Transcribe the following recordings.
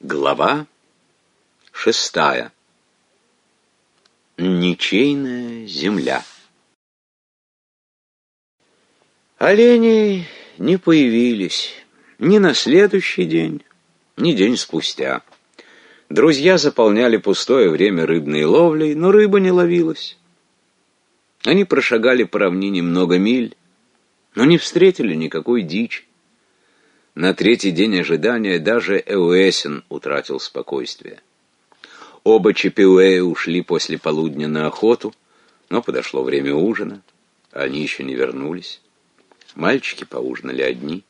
Глава шестая. Ничейная земля. Олени не появились ни на следующий день, ни день спустя. Друзья заполняли пустое время рыбной ловлей, но рыба не ловилась. Они прошагали по равнине много миль, но не встретили никакой дичи. На третий день ожидания даже Эуэсен утратил спокойствие. Оба Чепиуэя ушли после полудня на охоту, но подошло время ужина, они еще не вернулись. Мальчики поужинали одни.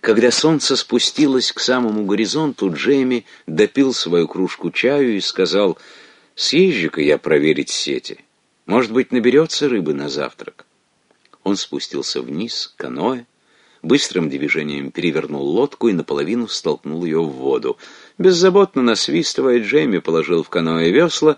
Когда солнце спустилось к самому горизонту, Джейми допил свою кружку чаю и сказал, «Съезжу-ка я проверить сети. Может быть, наберется рыбы на завтрак». Он спустился вниз, каноэ, быстрым движением перевернул лодку и наполовину столкнул ее в воду. Беззаботно насвистывая, Джейми положил в каноэ весла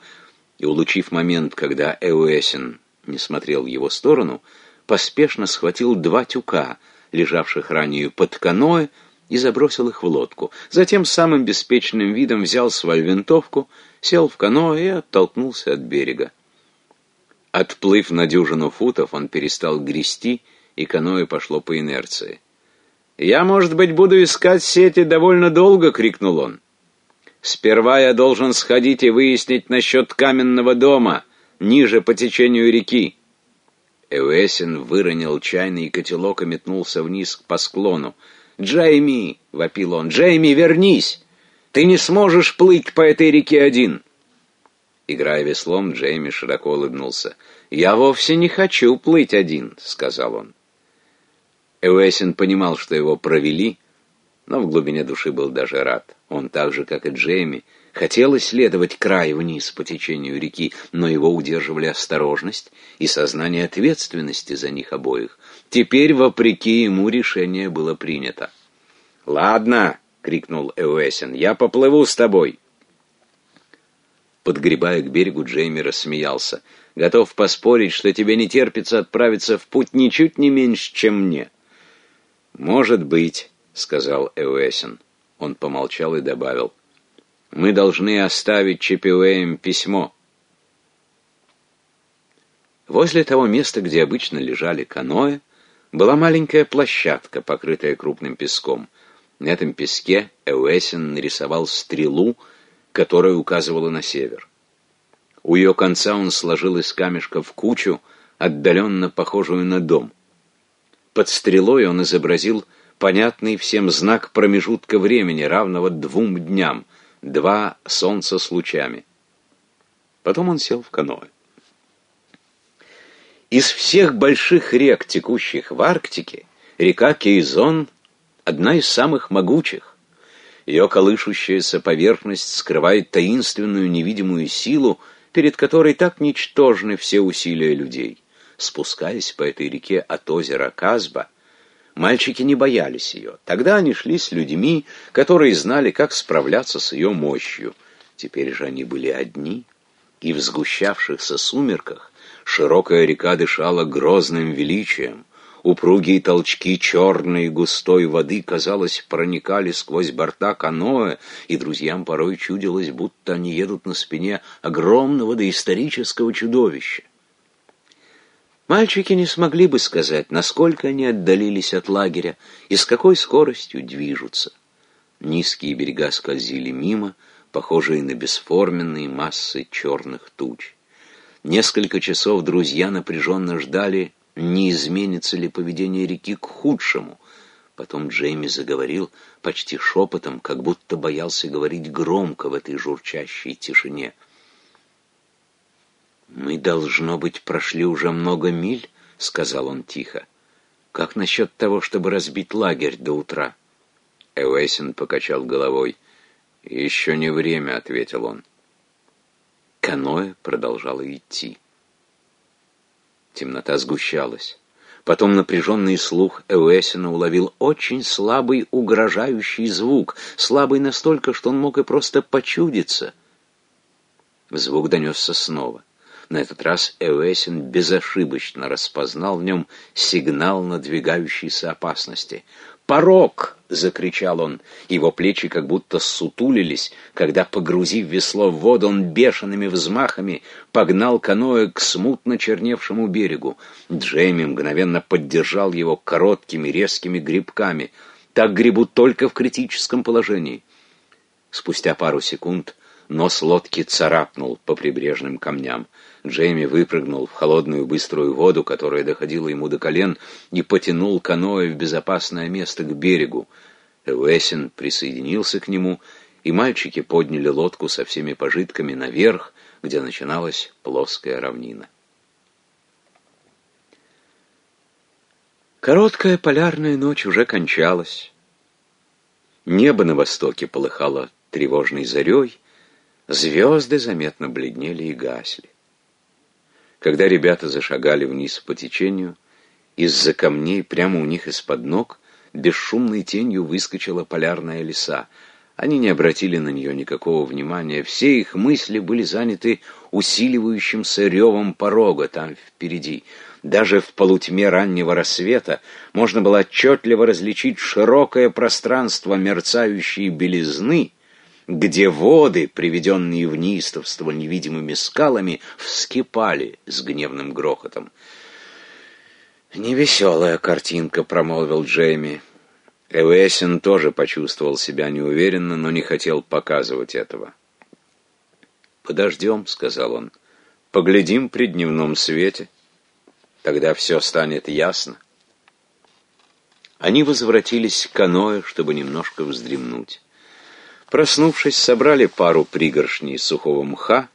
и, улучив момент, когда Эуэсин не смотрел в его сторону, поспешно схватил два тюка, лежавших ранее под каноэ, и забросил их в лодку. Затем самым беспечным видом взял свою винтовку, сел в каноэ и оттолкнулся от берега. Отплыв на дюжину футов, он перестал грести и каноэ пошло по инерции. «Я, может быть, буду искать сети довольно долго!» — крикнул он. «Сперва я должен сходить и выяснить насчет каменного дома, ниже по течению реки». Эуэсин выронил чайный котелок и метнулся вниз по склону. «Джейми!» — вопил он. «Джейми, вернись! Ты не сможешь плыть по этой реке один!» Играя веслом, Джейми широко улыбнулся. «Я вовсе не хочу плыть один», — сказал он. Эуэсин понимал, что его провели, но в глубине души был даже рад. Он так же, как и Джейми, хотел исследовать край вниз по течению реки, но его удерживали осторожность и сознание ответственности за них обоих. Теперь, вопреки ему, решение было принято. «Ладно!» — крикнул Эуэсин. «Я поплыву с тобой!» Подгребая к берегу, Джейми рассмеялся. «Готов поспорить, что тебе не терпится отправиться в путь ничуть не меньше, чем мне». «Может быть», — сказал Эуэсин. Он помолчал и добавил. «Мы должны оставить Чипиуэем письмо». Возле того места, где обычно лежали каноэ, была маленькая площадка, покрытая крупным песком. На этом песке Эуэсин нарисовал стрелу, которая указывала на север. У ее конца он сложил из камешков кучу, отдаленно похожую на дом — под стрелой он изобразил понятный всем знак промежутка времени, равного двум дням, два солнца с лучами. Потом он сел в каноэ. Из всех больших рек, текущих в Арктике, река Кейзон — одна из самых могучих. Ее колышущаяся поверхность скрывает таинственную невидимую силу, перед которой так ничтожны все усилия людей. Спускаясь по этой реке от озера Казба, мальчики не боялись ее. Тогда они шли с людьми, которые знали, как справляться с ее мощью. Теперь же они были одни, и в сгущавшихся сумерках широкая река дышала грозным величием. Упругие толчки черной густой воды, казалось, проникали сквозь борта каноэ, и друзьям порой чудилось, будто они едут на спине огромного доисторического чудовища. Мальчики не смогли бы сказать, насколько они отдалились от лагеря и с какой скоростью движутся. Низкие берега скользили мимо, похожие на бесформенные массы черных туч. Несколько часов друзья напряженно ждали, не изменится ли поведение реки к худшему. Потом Джейми заговорил почти шепотом, как будто боялся говорить громко в этой журчащей тишине. «Мы, должно быть, прошли уже много миль», — сказал он тихо. «Как насчет того, чтобы разбить лагерь до утра?» Эвейсен покачал головой. «Еще не время», — ответил он. Каноэ продолжало идти. Темнота сгущалась. Потом напряженный слух Эуэсина уловил очень слабый угрожающий звук, слабый настолько, что он мог и просто почудиться. Звук донесся снова. На этот раз Эуэсин безошибочно распознал в нем сигнал надвигающейся опасности. «Порог!» — закричал он. Его плечи как будто сутулились, когда, погрузив весло в воду, он бешеными взмахами погнал каноэ к смутно черневшему берегу. Джейми мгновенно поддержал его короткими резкими грибками. Так гребут только в критическом положении. Спустя пару секунд нос лодки царапнул по прибрежным камням. Джейми выпрыгнул в холодную быструю воду, которая доходила ему до колен, и потянул каноэ в безопасное место к берегу. Эвесин присоединился к нему, и мальчики подняли лодку со всеми пожитками наверх, где начиналась плоская равнина. Короткая полярная ночь уже кончалась. Небо на востоке полыхало тревожной зарей, звезды заметно бледнели и гасли. Когда ребята зашагали вниз по течению, из-за камней прямо у них из-под ног бесшумной тенью выскочила полярная лиса. Они не обратили на нее никакого внимания. Все их мысли были заняты усиливающимся ревом порога там впереди. Даже в полутьме раннего рассвета можно было отчетливо различить широкое пространство мерцающей белизны, где воды, приведенные в неистовство невидимыми скалами, вскипали с гневным грохотом. «Невеселая картинка», — промолвил Джейми. Эвесин тоже почувствовал себя неуверенно, но не хотел показывать этого. «Подождем», — сказал он, — «поглядим при дневном свете, тогда все станет ясно». Они возвратились к каноэ, чтобы немножко вздремнуть. Проснувшись, собрали пару пригоршней сухого мха,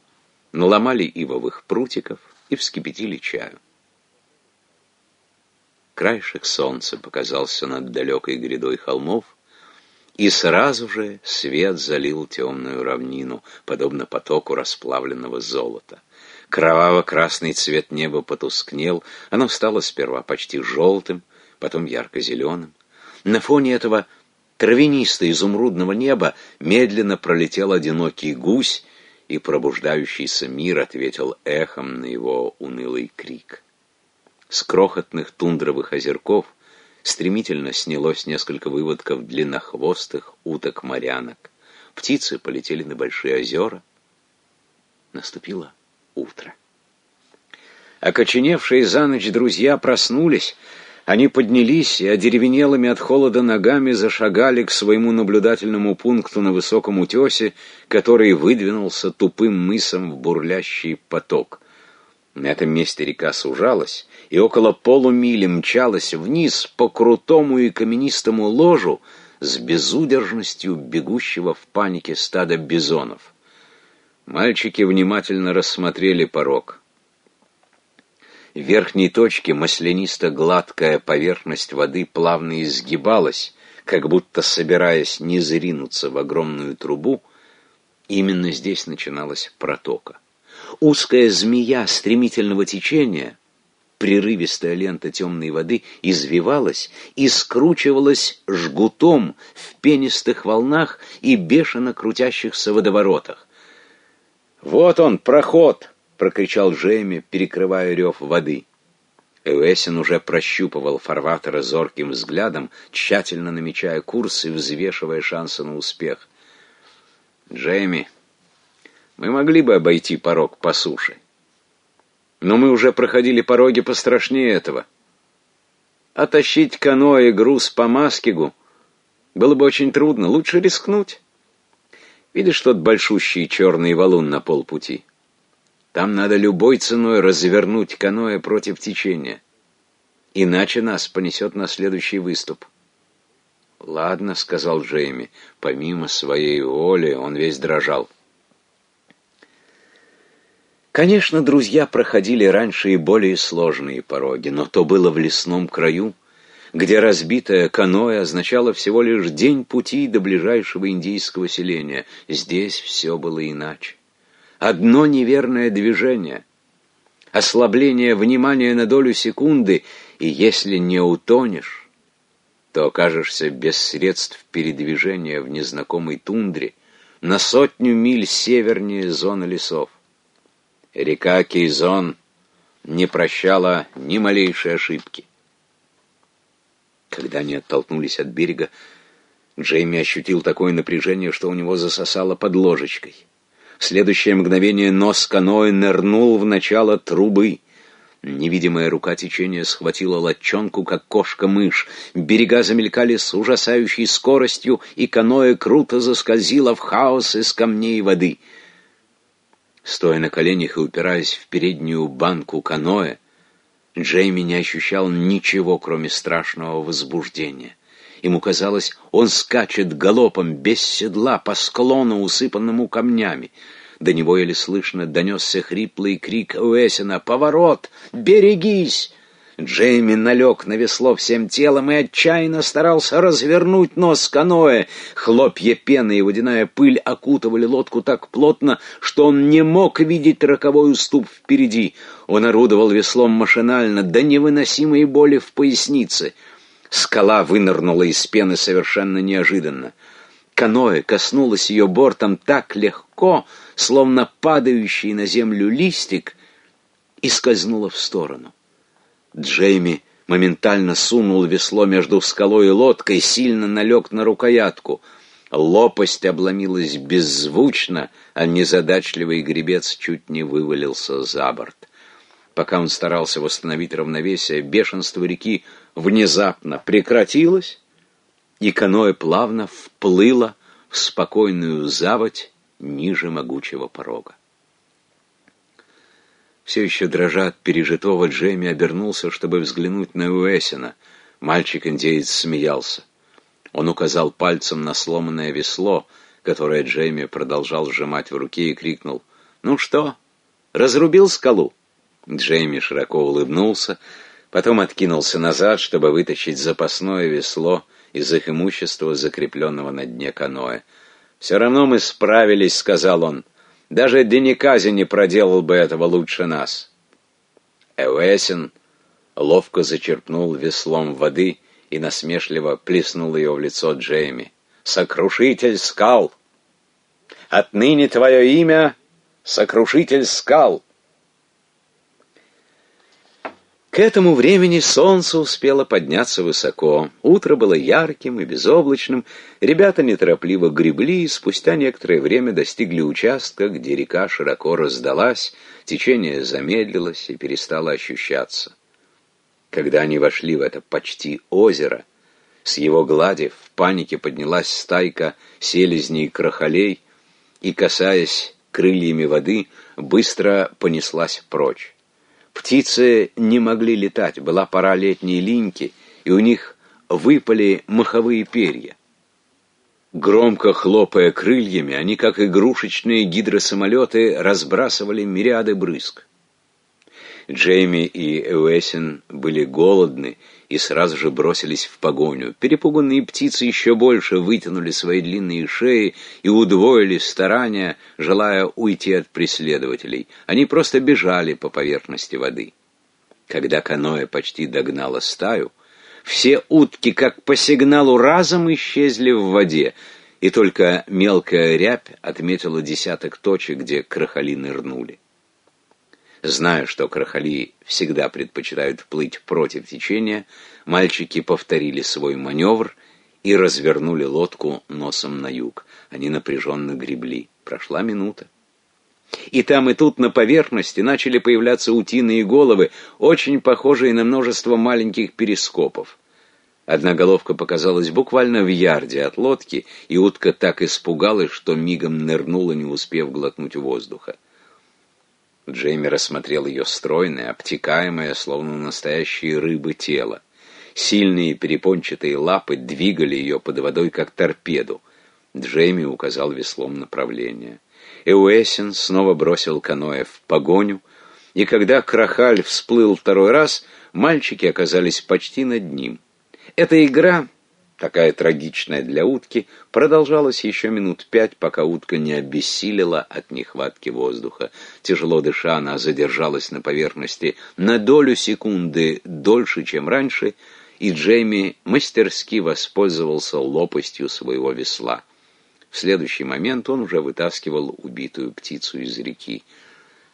наломали ивовых прутиков и вскипятили чаю. Краешек солнца показался над далекой грядой холмов, и сразу же свет залил темную равнину, подобно потоку расплавленного золота. Кроваво-красный цвет неба потускнел, оно стало сперва почти желтым, потом ярко-зеленым. На фоне этого травянисто-изумрудного неба медленно пролетел одинокий гусь, и пробуждающийся мир ответил эхом на его унылый крик. С крохотных тундровых озерков стремительно снялось несколько выводков длиннохвостых уток-морянок. Птицы полетели на большие озера. Наступило утро. Окоченевшие за ночь друзья проснулись, они поднялись и одеревенелыми от холода ногами зашагали к своему наблюдательному пункту на высоком утесе, который выдвинулся тупым мысом в бурлящий поток. На этом месте река сужалась, и около полумили мчалась вниз по крутому и каменистому ложу с безудержностью бегущего в панике стада бизонов. Мальчики внимательно рассмотрели порог верхней точке маслянисто-гладкая поверхность воды плавно изгибалась, как будто собираясь не заринуться в огромную трубу, именно здесь начиналась протока. Узкая змея стремительного течения, прерывистая лента темной воды, извивалась и скручивалась жгутом в пенистых волнах и бешено крутящихся водоворотах. «Вот он, проход!» Прокричал Джейми, перекрывая рев воды. Эуэсин уже прощупывал фарватера зорким взглядом, тщательно намечая курс и взвешивая шансы на успех. «Джейми, мы могли бы обойти порог по суше. Но мы уже проходили пороги пострашнее этого. Отащить каноэ и груз по Маскигу было бы очень трудно, лучше рискнуть. Видишь тот большущий черный валун на полпути?» Там надо любой ценой развернуть каноэ против течения. Иначе нас понесет на следующий выступ. «Ладно», — сказал Джейми. Помимо своей воли он весь дрожал. Конечно, друзья проходили раньше и более сложные пороги, но то было в лесном краю, где разбитое каноэ означало всего лишь день пути до ближайшего индийского селения. Здесь все было иначе. Одно неверное движение, ослабление внимания на долю секунды, и если не утонешь, то окажешься без средств передвижения в незнакомой тундре на сотню миль севернее зоны лесов. Река Кейзон не прощала ни малейшей ошибки. Когда они оттолкнулись от берега, Джейми ощутил такое напряжение, что у него засосало под ложечкой. В следующее мгновение нос каноэ нырнул в начало трубы. Невидимая рука течения схватила лодчонку, как кошка-мышь. Берега замелькали с ужасающей скоростью, и каноэ круто заскользило в хаос из камней и воды. Стоя на коленях и упираясь в переднюю банку каноэ, Джейми не ощущал ничего, кроме страшного возбуждения. Ему казалось, он скачет галопом, без седла, по склону, усыпанному камнями. До него еле слышно донесся хриплый крик Уэсина «Поворот! Берегись!» Джейми налег на весло всем телом и отчаянно старался развернуть нос каноэ. Хлопья пены и водяная пыль окутывали лодку так плотно, что он не мог видеть роковой уступ впереди. Он орудовал веслом машинально, до невыносимой боли в пояснице. Скала вынырнула из пены совершенно неожиданно. Каноэ коснулось ее бортом так легко, словно падающий на землю листик, и скользнула в сторону. Джейми моментально сунул весло между скалой и лодкой, сильно налег на рукоятку. Лопасть обломилась беззвучно, а незадачливый гребец чуть не вывалился за борт. Пока он старался восстановить равновесие, бешенство реки внезапно прекратилось, и каноэ плавно вплыло в спокойную заводь ниже могучего порога. Все еще дрожа от пережитого, Джейми обернулся, чтобы взглянуть на Уэсина. Мальчик-индеец смеялся. Он указал пальцем на сломанное весло, которое Джейми продолжал сжимать в руке, и крикнул «Ну что, разрубил скалу?» Джейми широко улыбнулся, потом откинулся назад, чтобы вытащить запасное весло из их имущества, закрепленного на дне каноэ. «Все равно мы справились», — сказал он. «Даже Деникази не проделал бы этого лучше нас». Эуэсин ловко зачерпнул веслом воды и насмешливо плеснул ее в лицо Джейми. «Сокрушитель скал! Отныне твое имя — Сокрушитель скал!» К этому времени солнце успело подняться высоко. Утро было ярким и безоблачным. Ребята неторопливо гребли и спустя некоторое время достигли участка, где река широко раздалась, течение замедлилось и перестало ощущаться. Когда они вошли в это почти озеро, с его глади в панике поднялась стайка селезней и крахолей и, касаясь крыльями воды, быстро понеслась прочь. Птицы не могли летать, была пора летней линьки, и у них выпали маховые перья. Громко хлопая крыльями, они, как игрушечные гидросамолеты, разбрасывали мириады брызг. Джейми и Эуэсин были голодны и сразу же бросились в погоню. Перепуганные птицы еще больше вытянули свои длинные шеи и удвоили старания, желая уйти от преследователей. Они просто бежали по поверхности воды. Когда каноэ почти догнало стаю, все утки, как по сигналу, разом исчезли в воде, и только мелкая рябь отметила десяток точек, где крахали нырнули. Зная, что крахали всегда предпочитают плыть против течения, мальчики повторили свой маневр и развернули лодку носом на юг. Они напряженно гребли. Прошла минута. И там, и тут на поверхности начали появляться утиные головы, очень похожие на множество маленьких перископов. Одна головка показалась буквально в ярде от лодки, и утка так испугалась, что мигом нырнула, не успев глотнуть воздуха. Джейми рассмотрел ее стройное, обтекаемое, словно настоящие рыбы тело. Сильные перепончатые лапы двигали ее под водой, как торпеду. Джейми указал веслом направление. Эуэсин снова бросил каноэ в погоню, и когда Крахаль всплыл второй раз, мальчики оказались почти над ним. Эта игра такая трагичная для утки, продолжалась еще минут пять, пока утка не обессилила от нехватки воздуха. Тяжело дыша, она задержалась на поверхности на долю секунды дольше, чем раньше, и Джейми мастерски воспользовался лопастью своего весла. В следующий момент он уже вытаскивал убитую птицу из реки.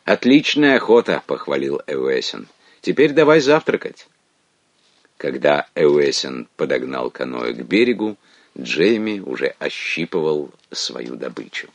«Отличная охота!» — похвалил Эуэсен. «Теперь давай завтракать». Когда Эуэсен подогнал каноэ к берегу, Джейми уже ощипывал свою добычу.